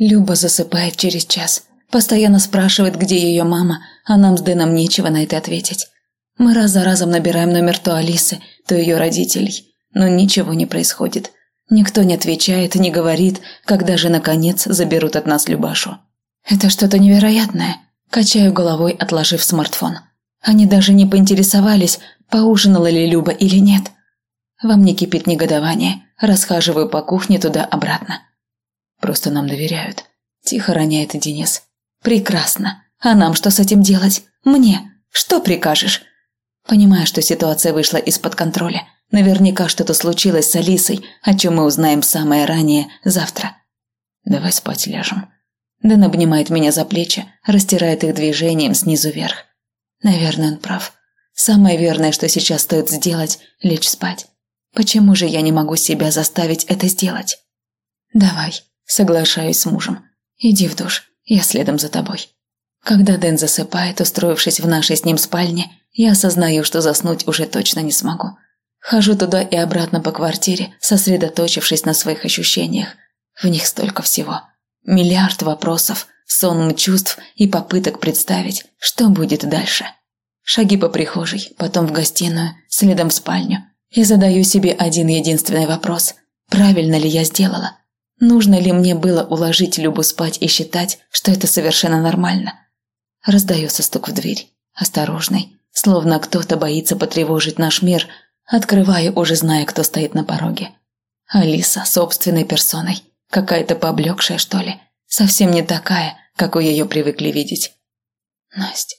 Люба засыпает через час. Постоянно спрашивает, где ее мама, а нам с Дэном нечего на это ответить. Мы раз за разом набираем номер то Алисы, то ее родителей, но ничего не происходит. Никто не отвечает, не говорит, когда же, наконец, заберут от нас Любашу. Это что-то невероятное. Качаю головой, отложив смартфон. Они даже не поинтересовались, поужинала ли Люба или нет. Во мне кипит негодование, расхаживаю по кухне туда-обратно. Просто нам доверяют. Тихо роняет Денис. Прекрасно. А нам что с этим делать? Мне? Что прикажешь? Понимая, что ситуация вышла из-под контроля. Наверняка что-то случилось с Алисой, о чем мы узнаем самое раннее завтра. Давай спать ляжем. Дэн обнимает меня за плечи, растирает их движением снизу вверх. Наверное, он прав. Самое верное, что сейчас стоит сделать – лечь спать. Почему же я не могу себя заставить это сделать? Давай, соглашаюсь с мужем. Иди в душ, я следом за тобой. Когда Дэн засыпает, устроившись в нашей с ним спальне, я осознаю, что заснуть уже точно не смогу. Хожу туда и обратно по квартире, сосредоточившись на своих ощущениях. В них столько всего. Миллиард вопросов, сонм чувств и попыток представить, что будет дальше. Шаги по прихожей, потом в гостиную, следом в спальню. И задаю себе один единственный вопрос. Правильно ли я сделала? Нужно ли мне было уложить Любу спать и считать, что это совершенно нормально? Раздается стук в дверь. Осторожный, словно кто-то боится потревожить наш мир, открывая, уже зная, кто стоит на пороге. Алиса собственной персоной. Какая-то поблекшая, что ли. Совсем не такая, какую ее привыкли видеть. «Настя,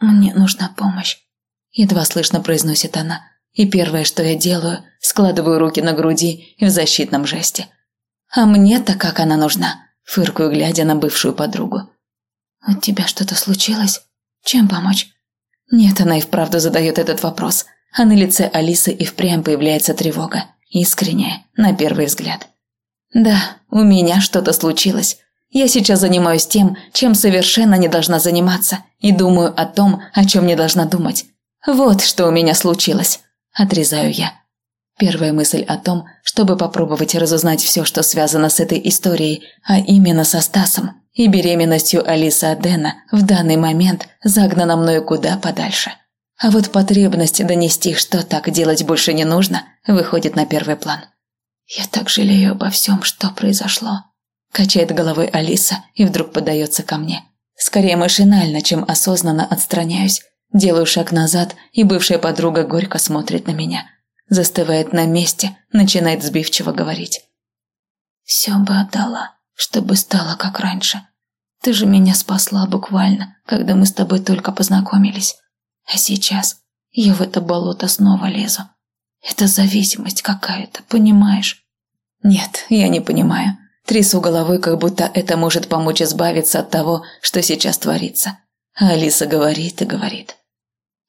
мне нужна помощь», – едва слышно произносит она. И первое, что я делаю, складываю руки на груди в защитном жесте. «А мне-то как она нужна?» – фыркаю, глядя на бывшую подругу. «У тебя что-то случилось? Чем помочь?» Нет, она и вправду задает этот вопрос, а на лице Алисы и впрямь появляется тревога, искренняя, на первый взгляд. «Да, у меня что-то случилось. Я сейчас занимаюсь тем, чем совершенно не должна заниматься, и думаю о том, о чем не должна думать. Вот что у меня случилось», – отрезаю я. Первая мысль о том, чтобы попробовать разузнать все, что связано с этой историей, а именно со Стасом и беременностью Алисы Адена, в данный момент загнана мною куда подальше. А вот потребность донести, что так делать больше не нужно, выходит на первый план. «Я так жалею обо всем, что произошло», – качает головой Алиса и вдруг подается ко мне. Скорее машинально, чем осознанно отстраняюсь, делаю шаг назад, и бывшая подруга горько смотрит на меня. Застывает на месте, начинает сбивчиво говорить. «Все бы отдала, чтобы стало как раньше. Ты же меня спасла буквально, когда мы с тобой только познакомились. А сейчас я в это болото снова лезу. Это зависимость какая-то, понимаешь? Нет, я не понимаю. Трясу головой, как будто это может помочь избавиться от того, что сейчас творится. А Алиса говорит и говорит.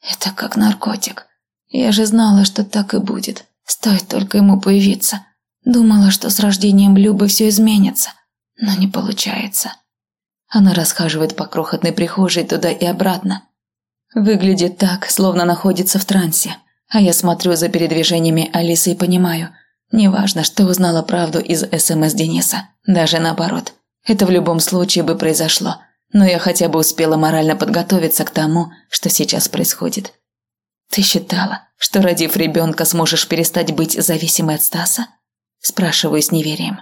Это как наркотик. Я же знала, что так и будет. Стоит только ему появиться. Думала, что с рождением Любы все изменится. Но не получается. Она расхаживает по крохотной прихожей туда и обратно. Выглядит так, словно находится в трансе. А я смотрю за передвижениями Алисы и понимаю, неважно, что узнала правду из СМС Дениса, даже наоборот. Это в любом случае бы произошло, но я хотя бы успела морально подготовиться к тому, что сейчас происходит. «Ты считала, что, родив ребенка, сможешь перестать быть зависимой от Стаса?» Спрашиваю с неверием.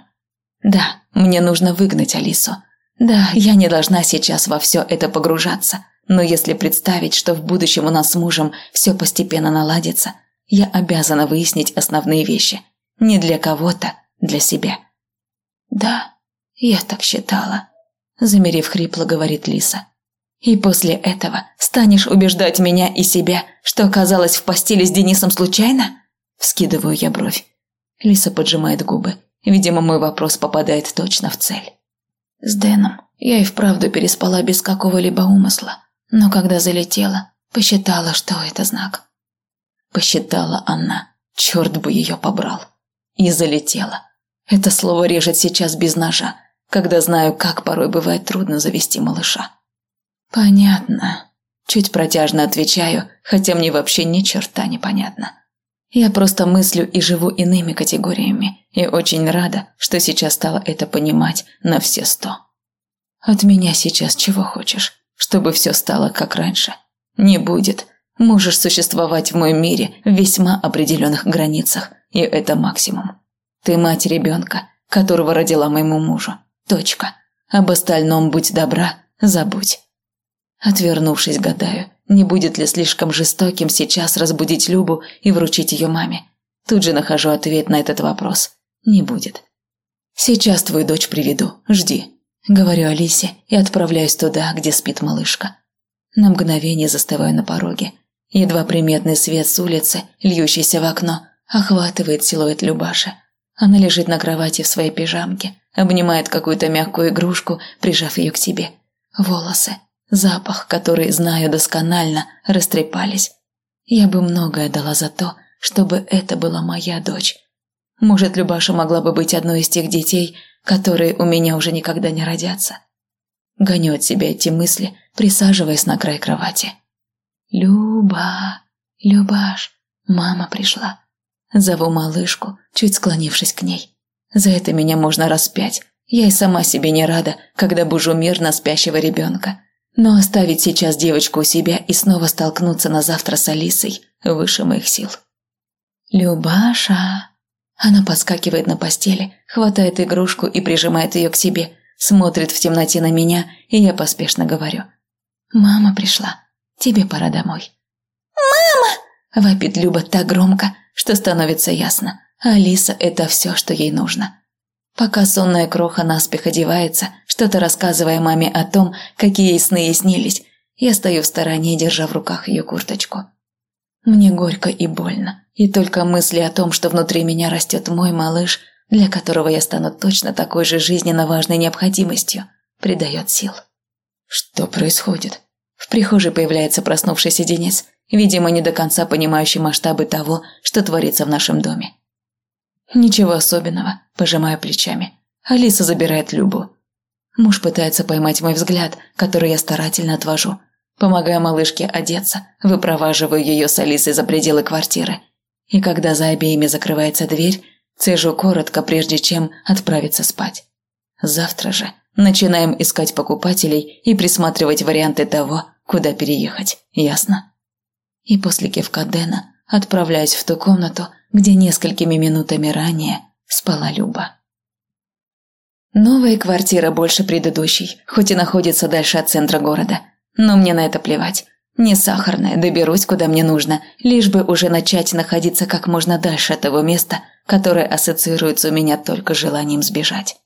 «Да, мне нужно выгнать Алису. Да, я не должна сейчас во все это погружаться. Но если представить, что в будущем у нас с мужем все постепенно наладится, я обязана выяснить основные вещи. Не для кого-то, для себя. «Да, я так считала», – замерев хрипло, говорит Лиса. «И после этого станешь убеждать меня и себя, что оказалась в постели с Денисом случайно?» Вскидываю я бровь. Лиса поджимает губы. Видимо, мой вопрос попадает точно в цель. С Дэном я и вправду переспала без какого-либо умысла. Но когда залетела, посчитала, что это знак. Посчитала она, черт бы ее побрал. И залетела. Это слово режет сейчас без ножа, когда знаю, как порой бывает трудно завести малыша. Понятно. Чуть протяжно отвечаю, хотя мне вообще ни черта не понятно. Я просто мыслю и живу иными категориями, и очень рада, что сейчас стала это понимать на все сто. От меня сейчас чего хочешь, чтобы все стало как раньше? Не будет. Можешь существовать в моем мире в весьма определенных границах, и это максимум. Ты мать ребенка, которого родила моему мужу. Точка. Об остальном будь добра, забудь. Отвернувшись, гадаю, не будет ли слишком жестоким сейчас разбудить Любу и вручить ее маме. Тут же нахожу ответ на этот вопрос. Не будет. Сейчас твою дочь приведу, жди. Говорю Алисе и отправляюсь туда, где спит малышка. На мгновение застываю на пороге. Едва приметный свет с улицы, льющийся в окно, охватывает силуэт Любаши. Она лежит на кровати в своей пижамке, обнимает какую-то мягкую игрушку, прижав ее к себе. Волосы, запах, который знаю досконально, растрепались. Я бы многое дала за то, чтобы это была моя дочь. Может, Любаша могла бы быть одной из тех детей, которые у меня уже никогда не родятся. Гоню от себя эти мысли, присаживаясь на край кровати. «Люба, Любаш, мама пришла». Зову малышку, чуть склонившись к ней. За это меня можно распять. Я и сама себе не рада, когда бужу мирно спящего ребенка. Но оставить сейчас девочку у себя и снова столкнуться на завтра с Алисой выше моих сил. «Любаша!» Она подскакивает на постели, хватает игрушку и прижимает ее к себе, смотрит в темноте на меня, и я поспешно говорю. «Мама пришла. Тебе пора домой». «Мама!» – вопит Люба так громко, что становится ясно. Алиса – это все, что ей нужно. Пока сонная кроха наспех одевается, что-то рассказывая маме о том, какие сны ей снились, я стою в стороне, держа в руках ее курточку. Мне горько и больно, и только мысли о том, что внутри меня растет мой малыш, для которого я стану точно такой же жизненно важной необходимостью, придает сил. Что происходит? В прихожей появляется проснувшийся Денис, видимо, не до конца понимающий масштабы того, что творится в нашем доме. «Ничего особенного», – пожимаю плечами. Алиса забирает Любу. Муж пытается поймать мой взгляд, который я старательно отвожу. Помогая малышке одеться, выпроваживаю ее с Алисой за пределы квартиры. И когда за обеими закрывается дверь, цежу коротко, прежде чем отправиться спать. Завтра же начинаем искать покупателей и присматривать варианты того, куда переехать, ясно? И после кивка Дэна отправляюсь в ту комнату, где несколькими минутами ранее спала Люба. Новая квартира больше предыдущей, хоть и находится дальше от центра города. Но мне на это плевать. Не сахарная, доберусь куда мне нужно, лишь бы уже начать находиться как можно дальше от того места, которое ассоциируется у меня только желанием сбежать.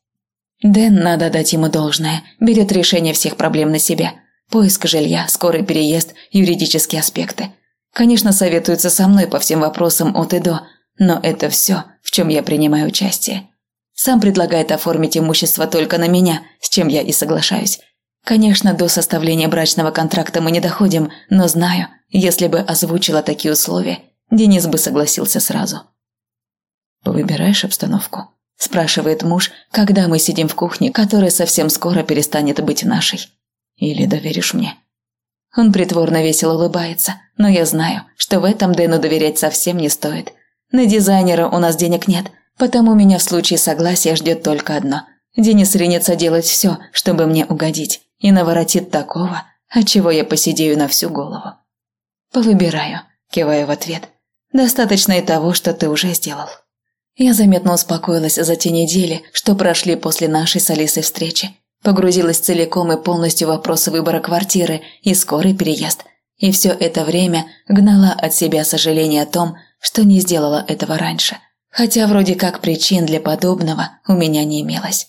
Дэн, надо дать ему должное, берет решение всех проблем на себя. Поиск жилья, скорый переезд, юридические аспекты. Конечно, советуется со мной по всем вопросам от и до, но это все, в чем я принимаю участие. Сам предлагает оформить имущество только на меня, с чем я и соглашаюсь. Конечно, до составления брачного контракта мы не доходим, но знаю, если бы озвучила такие условия, Денис бы согласился сразу. «Выбираешь обстановку?» – спрашивает муж, когда мы сидим в кухне, которая совсем скоро перестанет быть нашей. «Или доверишь мне?» Он притворно весело улыбается, но я знаю, что в этом Дэну доверять совсем не стоит – на дизайнера у нас денег нет, потому меня в случае согласия ждет только одно. Денис ринется делать все, чтобы мне угодить, и наворотит такого, от чего я посидею на всю голову. «Повыбираю», – киваю в ответ. «Достаточно и того, что ты уже сделал». Я заметно успокоилась за те недели, что прошли после нашей с Алисой встречи. Погрузилась целиком и полностью в вопросы выбора квартиры и скорый переезд. И все это время гнала от себя сожаление о том, что не сделала этого раньше, хотя вроде как причин для подобного у меня не имелось.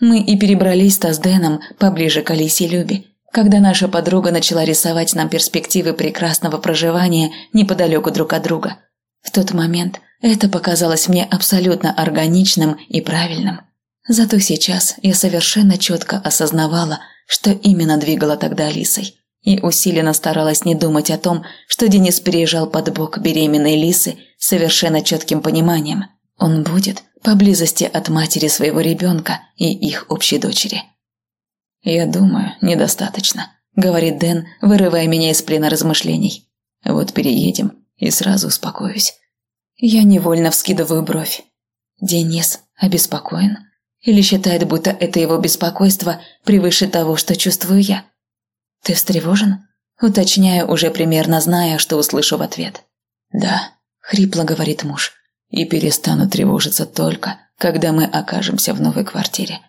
Мы и перебрались-то с Дэном поближе к Алисе Люби, когда наша подруга начала рисовать нам перспективы прекрасного проживания неподалеку друг от друга. В тот момент это показалось мне абсолютно органичным и правильным. Зато сейчас я совершенно четко осознавала, что именно двигало тогда Алисой и усиленно старалась не думать о том, что Денис переезжал под бок беременной Лисы совершенно четким пониманием. Он будет поблизости от матери своего ребенка и их общей дочери. «Я думаю, недостаточно», – говорит Дэн, вырывая меня из плена размышлений. «Вот переедем и сразу успокоюсь. Я невольно вскидываю бровь. Денис обеспокоен? Или считает, будто это его беспокойство превыше того, что чувствую я? Ты встревожен? Уточняю, уже примерно зная, что услышу в ответ. «Да», – хрипло говорит муж, – «и перестану тревожиться только, когда мы окажемся в новой квартире».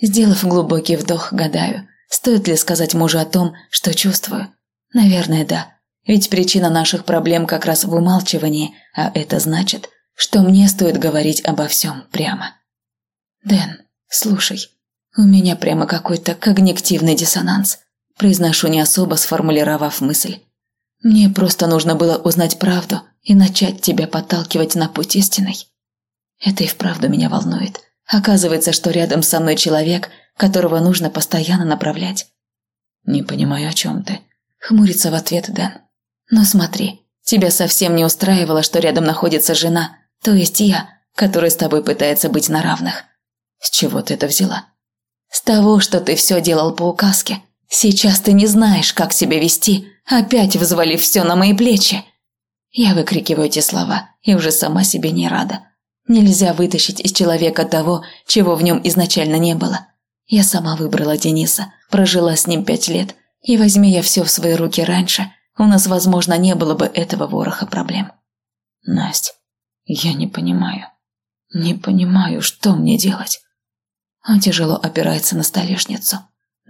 Сделав глубокий вдох, гадаю, стоит ли сказать мужу о том, что чувствую. Наверное, да. Ведь причина наших проблем как раз в умалчивании, а это значит, что мне стоит говорить обо всем прямо. «Дэн, слушай, у меня прямо какой-то когнитивный диссонанс», произношу не особо сформулировав мысль. «Мне просто нужно было узнать правду и начать тебя подталкивать на путь истинный». Это и вправду меня волнует. Оказывается, что рядом со мной человек, которого нужно постоянно направлять. «Не понимаю, о чем ты», – хмурится в ответ Дэн. «Но смотри, тебя совсем не устраивало, что рядом находится жена, то есть я, которая с тобой пытается быть на равных. С чего ты это взяла?» «С того, что ты все делал по указке. Сейчас ты не знаешь, как себя вести, опять взвалив все на мои плечи». Я выкрикиваю эти слова и уже сама себе не рада. Нельзя вытащить из человека того, чего в нем изначально не было. Я сама выбрала Дениса, прожила с ним пять лет, и возьми я все в свои руки раньше, у нас, возможно, не было бы этого вороха проблем. Настя, я не понимаю. Не понимаю, что мне делать. Он тяжело опирается на столешницу.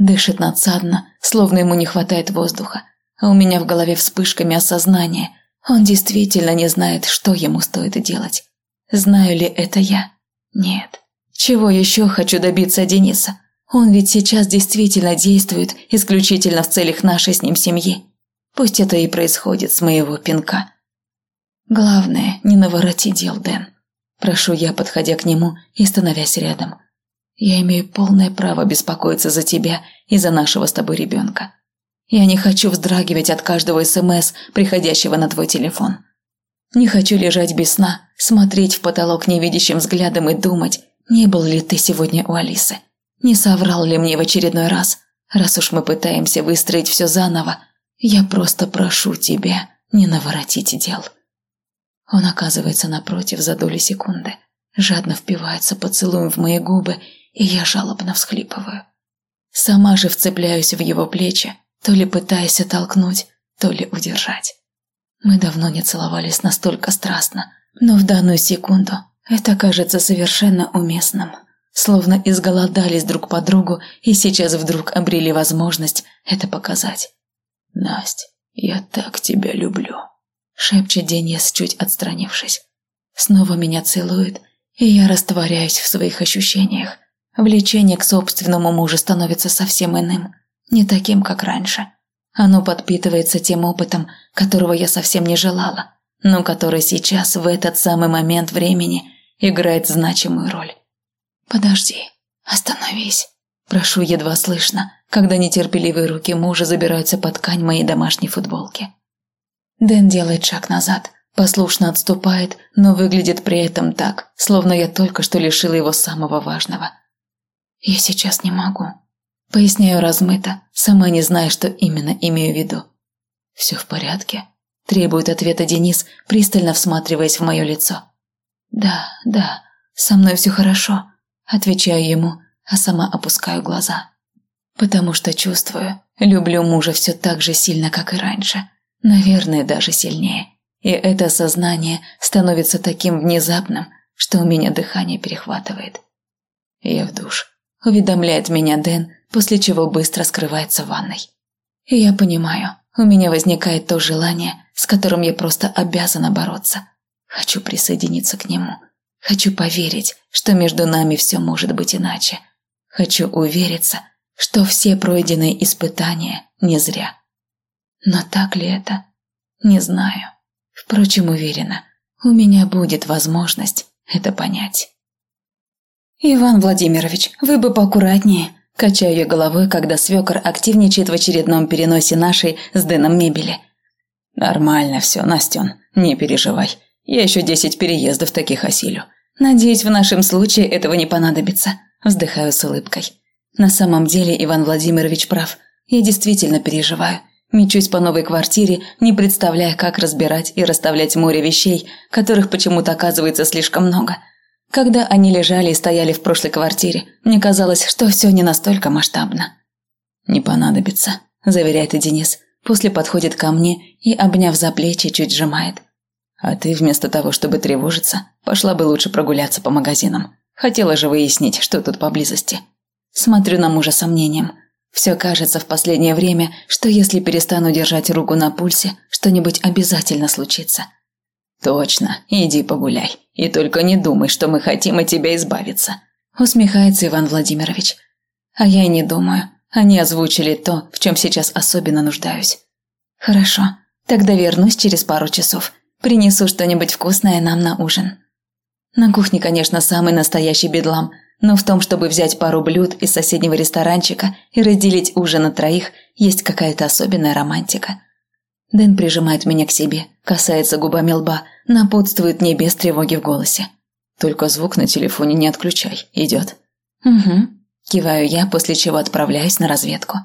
Дышит надсадно, словно ему не хватает воздуха. А у меня в голове вспышками осознания. Он действительно не знает, что ему стоит делать. Знаю ли это я? Нет. Чего еще хочу добиться Дениса? Он ведь сейчас действительно действует исключительно в целях нашей с ним семьи. Пусть это и происходит с моего пинка. Главное, не навороти дел, Дэн. Прошу я, подходя к нему и становясь рядом. Я имею полное право беспокоиться за тебя и за нашего с тобой ребенка. Я не хочу вздрагивать от каждого СМС, приходящего на твой телефон. Не хочу лежать без сна, смотреть в потолок невидящим взглядом и думать, не был ли ты сегодня у Алисы. Не соврал ли мне в очередной раз? Раз уж мы пытаемся выстроить все заново, я просто прошу тебя не наворотить дел. Он оказывается напротив за доли секунды, жадно впивается поцелуем в мои губы, и я жалобно всхлипываю. Сама же вцепляюсь в его плечи, то ли пытаясь оттолкнуть, то ли удержать. Мы давно не целовались настолько страстно, но в данную секунду это кажется совершенно уместным. Словно изголодались друг по другу и сейчас вдруг обрели возможность это показать. «Насть, я так тебя люблю», – шепчет Денис, чуть отстранившись. Снова меня целует, и я растворяюсь в своих ощущениях. Влечение к собственному мужу становится совсем иным, не таким, как раньше. Оно подпитывается тем опытом, которого я совсем не желала, но который сейчас, в этот самый момент времени, играет значимую роль. «Подожди, остановись», – прошу едва слышно, когда нетерпеливые руки мужа забираются под ткань моей домашней футболки. Дэн делает шаг назад, послушно отступает, но выглядит при этом так, словно я только что лишила его самого важного. «Я сейчас не могу», – поясняю размыто, сама не зная, что именно имею в виду. «Все в порядке?» – требует ответа Денис, пристально всматриваясь в мое лицо. «Да, да, со мной все хорошо», – отвечаю ему, а сама опускаю глаза. Потому что чувствую, люблю мужа все так же сильно, как и раньше. Наверное, даже сильнее. И это осознание становится таким внезапным, что у меня дыхание перехватывает. Я в душ. Уведомляет меня Дэн, после чего быстро скрывается в ванной. И я понимаю, у меня возникает то желание, с которым я просто обязана бороться. Хочу присоединиться к нему. Хочу поверить, что между нами все может быть иначе. Хочу увериться, что все пройденные испытания не зря. Но так ли это? Не знаю. Впрочем, уверена, у меня будет возможность это понять. «Иван Владимирович, вы бы поаккуратнее», – качаю я головой, когда свекор активничает в очередном переносе нашей с Дэном мебели. «Нормально все, Настен, не переживай. Я еще десять переездов таких осилю. Надеюсь, в нашем случае этого не понадобится», – вздыхаю с улыбкой. На самом деле Иван Владимирович прав. Я действительно переживаю. Мечусь по новой квартире, не представляя, как разбирать и расставлять море вещей, которых почему-то оказывается слишком много. Когда они лежали и стояли в прошлой квартире, мне казалось, что все не настолько масштабно. «Не понадобится», – заверяет и Денис. После подходит ко мне и, обняв за плечи, чуть сжимает. «А ты вместо того, чтобы тревожиться, пошла бы лучше прогуляться по магазинам. Хотела же выяснить, что тут поблизости». Смотрю на мужа сомнением. Все кажется в последнее время, что если перестану держать руку на пульсе, что-нибудь обязательно случится. «Точно, иди погуляй. И только не думай, что мы хотим от тебя избавиться», – усмехается Иван Владимирович. А я и не думаю. Они озвучили то, в чем сейчас особенно нуждаюсь. «Хорошо, тогда вернусь через пару часов. Принесу что-нибудь вкусное нам на ужин». На кухне, конечно, самый настоящий бедлам – но в том, чтобы взять пару блюд из соседнего ресторанчика и разделить ужин на троих, есть какая-то особенная романтика. Дэн прижимает меня к себе, касается губами лба, напутствует мне без тревоги в голосе. «Только звук на телефоне не отключай, идет». «Угу», – киваю я, после чего отправляюсь на разведку.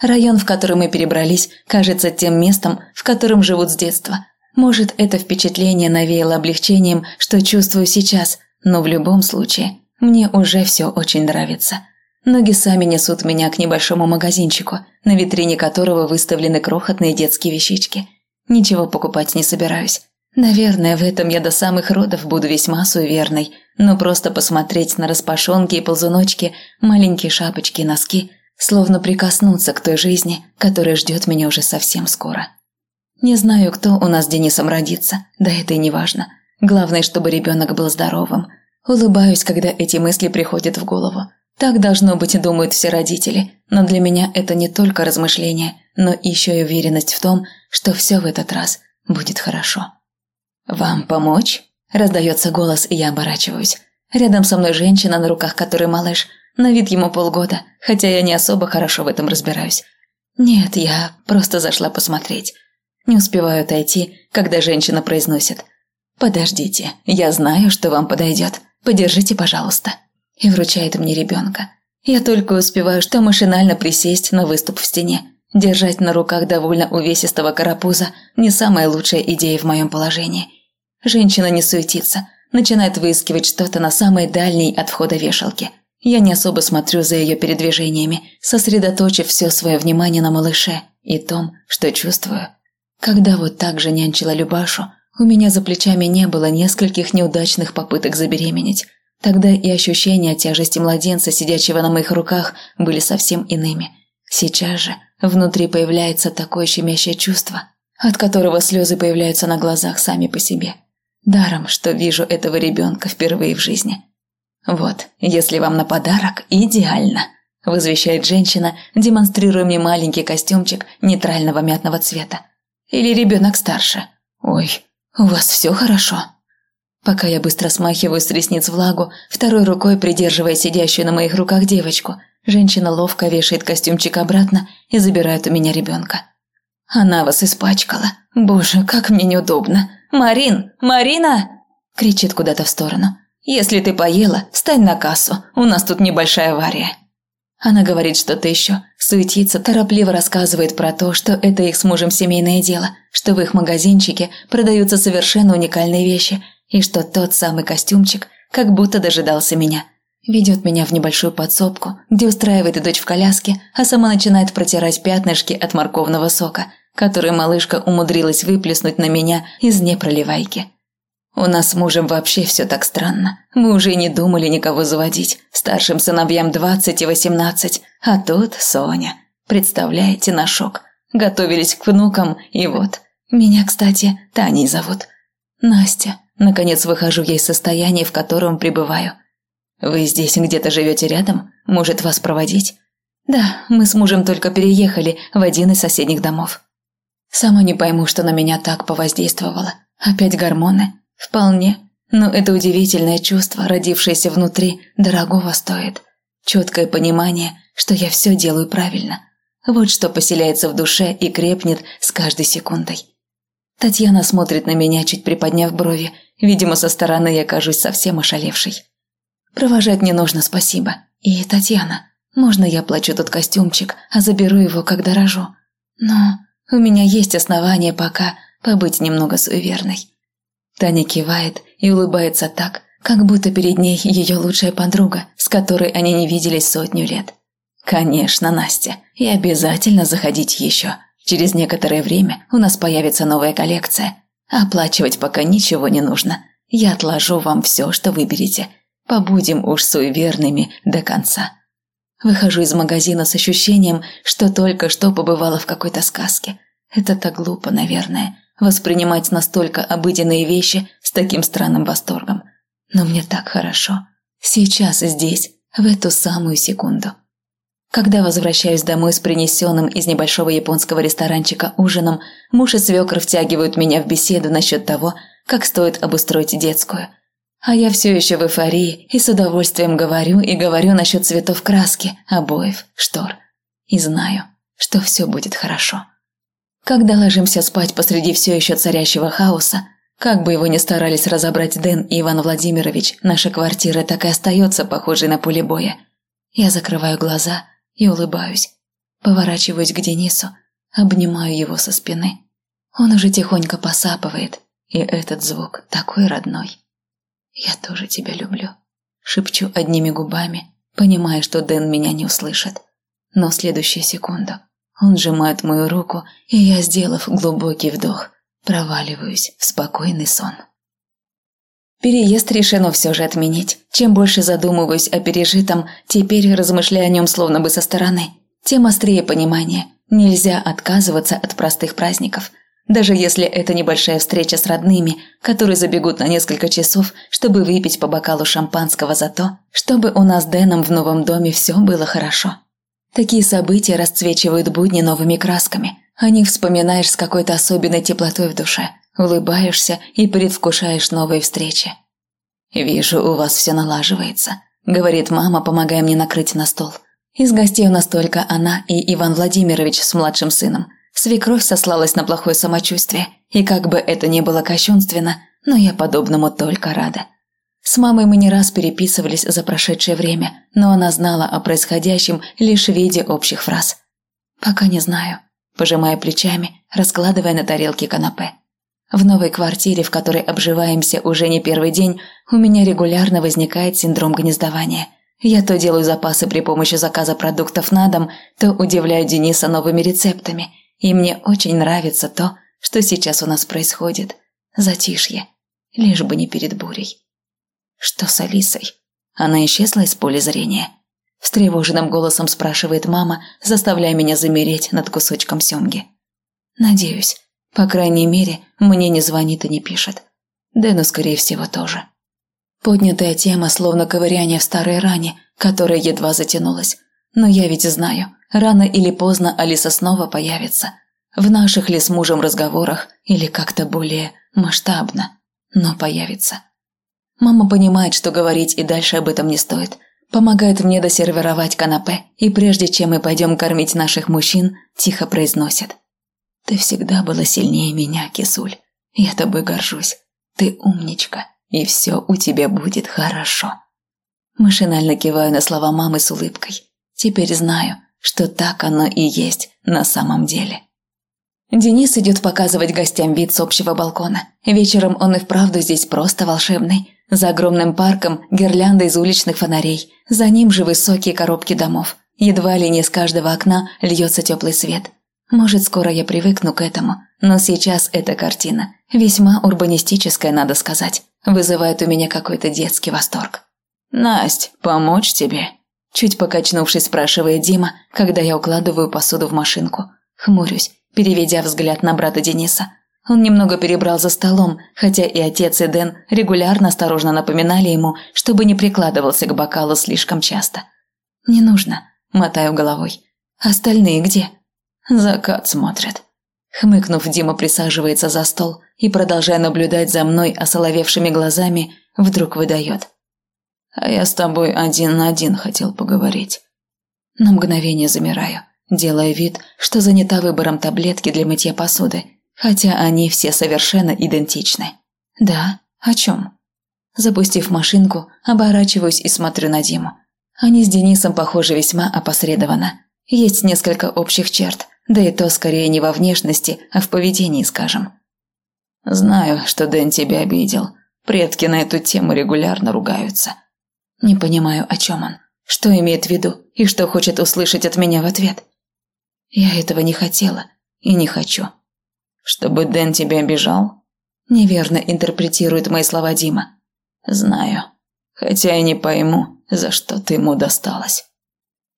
Район, в который мы перебрались, кажется тем местом, в котором живут с детства. Может, это впечатление навеяло облегчением, что чувствую сейчас, но в любом случае – мне уже все очень нравится. Ноги сами несут меня к небольшому магазинчику, на витрине которого выставлены крохотные детские вещички. Ничего покупать не собираюсь. Наверное, в этом я до самых родов буду весьма суеверной, но просто посмотреть на распашонки и ползуночки, маленькие шапочки и носки, словно прикоснуться к той жизни, которая ждет меня уже совсем скоро. Не знаю, кто у нас с Денисом родится, да это и не важно. Главное, чтобы ребенок был здоровым – Улыбаюсь, когда эти мысли приходят в голову. Так должно быть, думают все родители, но для меня это не только размышление, но еще и уверенность в том, что все в этот раз будет хорошо. «Вам помочь?» – раздается голос, и я оборачиваюсь. Рядом со мной женщина, на руках которой малыш. На вид ему полгода, хотя я не особо хорошо в этом разбираюсь. Нет, я просто зашла посмотреть. Не успеваю отойти, когда женщина произносит. «Подождите, я знаю, что вам подойдет. Подержите, пожалуйста». И вручает мне ребенка. Я только успеваю, что машинально присесть на выступ в стене. Держать на руках довольно увесистого карапуза – не самая лучшая идея в моем положении. Женщина не суетится, начинает выискивать что-то на самой дальней от входа вешалки. Я не особо смотрю за ее передвижениями, сосредоточив все свое внимание на малыше и том, что чувствую. Когда вот так же нянчила Любашу, у меня за плечами не было нескольких неудачных попыток забеременеть. Тогда и ощущения тяжести младенца, сидящего на моих руках, были совсем иными. Сейчас же внутри появляется такое щемящее чувство, от которого слезы появляются на глазах сами по себе. Даром, что вижу этого ребенка впервые в жизни. «Вот, если вам на подарок, идеально», – возвещает женщина, демонстрируя мне маленький костюмчик нейтрального мятного цвета. «Или ребенок старше. Ой, «У вас все хорошо?» Пока я быстро смахиваю с ресниц влагу, второй рукой придерживая сидящую на моих руках девочку, женщина ловко вешает костюмчик обратно и забирает у меня ребенка. «Она вас испачкала. Боже, как мне неудобно. Марин! Марина!» кричит куда-то в сторону. «Если ты поела, встань на кассу. У нас тут небольшая авария». Она говорит что-то еще, суетится, торопливо рассказывает про то, что это их с мужем семейное дело, что в их магазинчике продаются совершенно уникальные вещи, и что тот самый костюмчик как будто дожидался меня. Ведет меня в небольшую подсобку, где устраивает дочь в коляске, а сама начинает протирать пятнышки от морковного сока, который малышка умудрилась выплеснуть на меня из непроливайки. У нас с мужем вообще все так странно. Мы уже не думали никого заводить. Старшим сыновьям двадцать и восемнадцать, а тут Соня. Представляете на шок. Готовились к внукам, и вот. Меня, кстати, Таней зовут. Настя. Наконец выхожу я из состояния, в котором пребываю. Вы здесь где-то живете рядом? Может, вас проводить? Да, мы с мужем только переехали в один из соседних домов. Сама не пойму, что на меня так повоздействовало. Опять гормоны? Вполне. Но это удивительное чувство, родившееся внутри, дорогого стоит. Четкое понимание, что я все делаю правильно. Вот что поселяется в душе и крепнет с каждой секундой. Татьяна смотрит на меня, чуть приподняв брови. Видимо, со стороны я кажусь совсем ошалевшей. Провожать не нужно, спасибо. И, Татьяна, можно я плачу тот костюмчик, а заберу его, когда рожу? Но У меня есть основания пока побыть немного суеверной. Таня кивает и улыбается так, как будто перед ней ее лучшая подруга, с которой они не виделись сотню лет. «Конечно, Настя, и обязательно заходите еще. Через некоторое время у нас появится новая коллекция. Оплачивать пока ничего не нужно. Я отложу вам все, что выберете. Побудем уж суеверными до конца». Выхожу из магазина с ощущением, что только что побывала в какой-то сказке. Это так глупо, наверное, воспринимать настолько обыденные вещи с таким странным восторгом. Но мне так хорошо. Сейчас здесь, в эту самую секунду. Когда возвращаюсь домой с принесенным из небольшого японского ресторанчика ужином, муж и свекр втягивают меня в беседу насчет того, как стоит обустроить детскую. А я все еще в эйфории и с удовольствием говорю и говорю насчет цветов краски, обоев, штор. И знаю, что все будет хорошо. Когда ложимся спать посреди все еще царящего хаоса, как бы его ни старались разобрать Дэн и Иван Владимирович, наша квартира так и остается похожей на поле боя. Я закрываю глаза и улыбаюсь. Поворачиваюсь к Денису, обнимаю его со спины. Он уже тихонько посапывает, и этот звук такой родной. «Я тоже тебя люблю», – шепчу одними губами, понимая, что Дэн меня не услышит. Но в следующую секунду он сжимает мою руку, и я, сделав глубокий вдох, проваливаюсь в спокойный сон. Переезд решено все же отменить. Чем больше задумываюсь о пережитом, теперь размышляю о нем словно бы со стороны, тем острее понимание. Нельзя отказываться от простых праздников – даже если это небольшая встреча с родными, которые забегут на несколько часов, чтобы выпить по бокалу шампанского за то, чтобы у нас с Дэном в новом доме все было хорошо. Такие события расцвечивают будни новыми красками. О них вспоминаешь с какой-то особенной теплотой в душе, улыбаешься и предвкушаешь новые встречи. «Вижу, у вас все налаживается», – говорит мама, помогая мне накрыть на стол. Из гостей у нас только она и Иван Владимирович с младшим сыном – Свекровь сослалась на плохое самочувствие, и как бы это ни было кощунственно, но я подобному только рада. С мамой мы не раз переписывались за прошедшее время, но она знала о происходящем лишь в виде общих фраз. «Пока не знаю», – пожимая плечами, раскладывая на тарелке канапе. В новой квартире, в которой обживаемся уже не первый день, у меня регулярно возникает синдром гнездования. Я то делаю запасы при помощи заказа продуктов на дом, то удивляю Дениса новыми рецептами – и мне очень нравится то, что сейчас у нас происходит. Затишье. Лишь бы не перед бурей. Что с Алисой? Она исчезла из поля зрения. Встревоженным голосом спрашивает мама, заставляя меня замереть над кусочком семги. Надеюсь. По крайней мере, мне не звонит и не пишет. Дэну, скорее всего, тоже. Поднятая тема, словно ковыряние в старой ране, которая едва затянулась. Но я ведь знаю, Рано или поздно Алиса снова появится. В наших ли с мужем разговорах или как-то более масштабно, но появится. Мама понимает, что говорить и дальше об этом не стоит. Помогает мне досервировать канапе, и прежде чем мы пойдем кормить наших мужчин, тихо произносит. «Ты всегда была сильнее меня, Кисуль. Я тобой горжусь. Ты умничка, и все у тебя будет хорошо». Машинально киваю на слова мамы с улыбкой. Теперь знаю, что так оно и есть на самом деле. Денис идет показывать гостям вид с общего балкона. Вечером он и вправду здесь просто волшебный. За огромным парком гирлянда из уличных фонарей. За ним же высокие коробки домов. Едва ли не с каждого окна льется теплый свет. Может, скоро я привыкну к этому, но сейчас эта картина, весьма урбанистическая, надо сказать, вызывает у меня какой-то детский восторг. «Насть, помочь тебе?» Чуть покачнувшись, спрашивает Дима, когда я укладываю посуду в машинку. Хмурюсь, переведя взгляд на брата Дениса. Он немного перебрал за столом, хотя и отец, и Дэн регулярно осторожно напоминали ему, чтобы не прикладывался к бокалу слишком часто. «Не нужно», – мотаю головой. «Остальные где?» «Закат смотрят». Хмыкнув, Дима присаживается за стол и, продолжая наблюдать за мной осоловевшими глазами, вдруг выдает. А я с тобой один на один хотел поговорить. На мгновение замираю, делая вид, что занята выбором таблетки для мытья посуды, хотя они все совершенно идентичны. Да, о чем? Запустив машинку, оборачиваюсь и смотрю на Диму. Они с Денисом похожи весьма опосредованно. Есть несколько общих черт, Да и то скорее не во внешности, а в поведении, скажем. Знаю, что Дэн тебя обидел. Предки на эту тему регулярно ругаются. Не понимаю, о чем он. Что имеет в виду и что хочет услышать от меня в ответ? Я этого не хотела и не хочу. Чтобы Дэн тебя обижал? Неверно интерпретирует мои слова Дима. Знаю. Хотя и не пойму, за что ты ему досталась.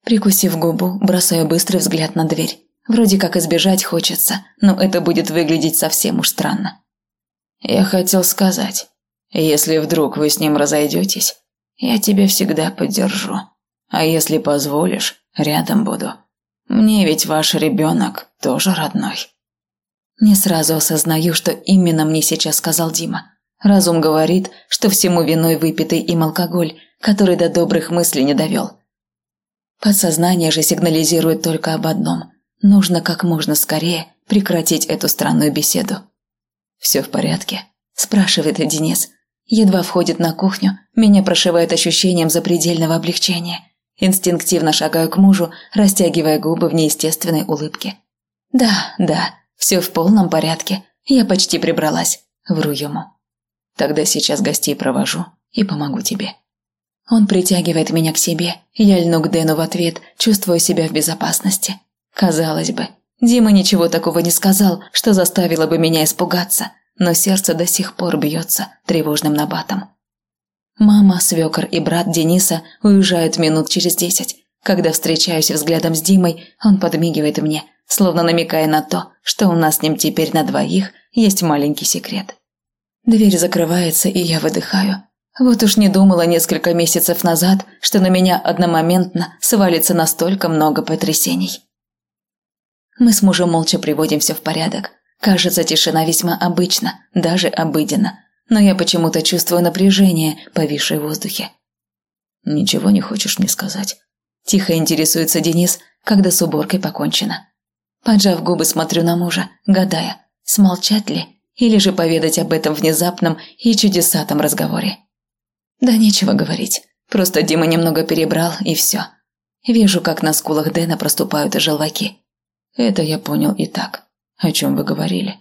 Прикусив губу, бросаю быстрый взгляд на дверь. Вроде как избежать хочется, но это будет выглядеть совсем уж странно. Я хотел сказать, если вдруг вы с ним разойдетесь, я тебя всегда поддержу. А если позволишь, рядом буду. Мне ведь ваш ребенок тоже родной. Не сразу осознаю, что именно мне сейчас сказал Дима. Разум говорит, что всему виной выпитый им алкоголь, который до добрых мыслей не довел. Подсознание же сигнализирует только об одном. Нужно как можно скорее прекратить эту странную беседу. «Все в порядке?» – спрашивает Денис. Едва входит на кухню, меня прошивает ощущением запредельного облегчения. Инстинктивно шагаю к мужу, растягивая губы в неестественной улыбке. «Да, да, все в полном порядке. Я почти прибралась», – вру ему. «Тогда сейчас гостей провожу и помогу тебе». Он притягивает меня к себе, я льну к Дэну в ответ, чувствую себя в безопасности. Казалось бы, Дима ничего такого не сказал, что заставило бы меня испугаться, но сердце до сих пор бьется тревожным набатом. Мама, свекор и брат Дениса уезжают минут через десять. Когда встречаюсь взглядом с Димой, он подмигивает мне, словно намекая на то, что у нас с ним теперь на двоих есть маленький секрет. Дверь закрывается, и я выдыхаю. Вот уж не думала несколько месяцев назад, что на меня одномоментно свалится настолько много потрясений. Мы с мужем молча приводим все в порядок. Кажется, тишина весьма обычна, даже обыденна. Но я почему-то чувствую напряжение, повисшее в воздухе. «Ничего не хочешь мне сказать?» Тихо интересуется Денис, когда с уборкой покончено. Поджав губы, смотрю на мужа, гадая, смолчать ли или же поведать об этом внезапном и чудесатом разговоре. Да нечего говорить, просто Дима немного перебрал и все. Вижу, как на скулах Дэна проступают желваки. Это я понял и так. О чем вы говорили?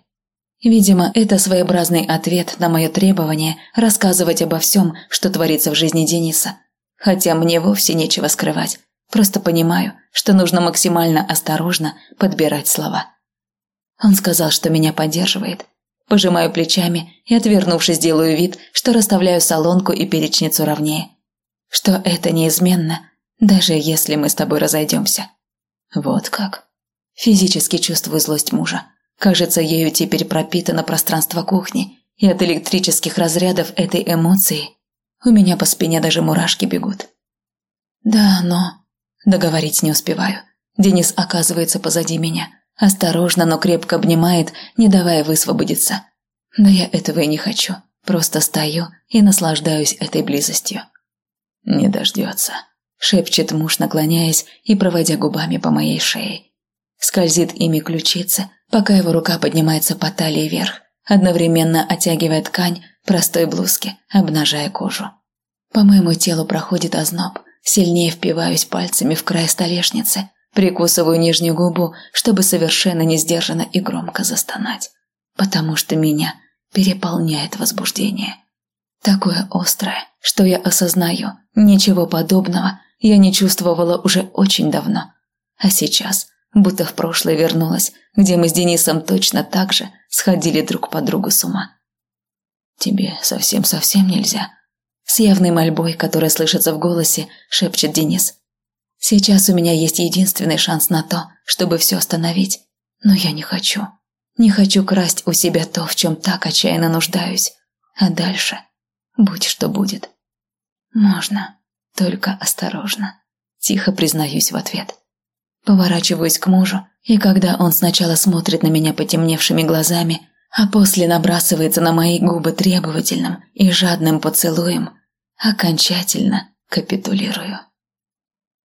Видимо, это своеобразный ответ на мое требование рассказывать обо всем, что творится в жизни Дениса. Хотя мне вовсе нечего скрывать. Просто понимаю, что нужно максимально осторожно подбирать слова. Он сказал, что меня поддерживает. Пожимаю плечами и, отвернувшись, делаю вид, что расставляю солонку и перечницу ровнее. Что это неизменно, даже если мы с тобой разойдемся. Вот как. Физически чувствую злость мужа. Кажется, ею теперь пропитано пространство кухни, и от электрических разрядов этой эмоции у меня по спине даже мурашки бегут. Да, но... Договорить не успеваю. Денис оказывается позади меня. Осторожно, но крепко обнимает, не давая высвободиться. Но я этого и не хочу. Просто стою и наслаждаюсь этой близостью. «Не дождется», – шепчет муж, наклоняясь и проводя губами по моей шее. Скользит ими ключица, пока его рука поднимается по талии вверх, одновременно оттягивая ткань простой блузки, обнажая кожу. По моему телу проходит озноб, сильнее впиваюсь пальцами в край столешницы, прикусываю нижнюю губу, чтобы совершенно не сдержанно и громко застонать, потому что меня переполняет возбуждение. Такое острое, что я осознаю, ничего подобного я не чувствовала уже очень давно. А сейчас будто в прошлое вернулась, где мы с Денисом точно так же сходили друг по другу с ума. «Тебе совсем-совсем нельзя?» С явной мольбой, которая слышится в голосе, шепчет Денис. «Сейчас у меня есть единственный шанс на то, чтобы все остановить. Но я не хочу. Не хочу красть у себя то, в чем так отчаянно нуждаюсь. А дальше будь что будет. Можно, только осторожно. Тихо признаюсь в ответ. Поворачиваюсь к мужу, и когда он сначала смотрит на меня потемневшими глазами, а после набрасывается на мои губы требовательным и жадным поцелуем, окончательно капитулирую.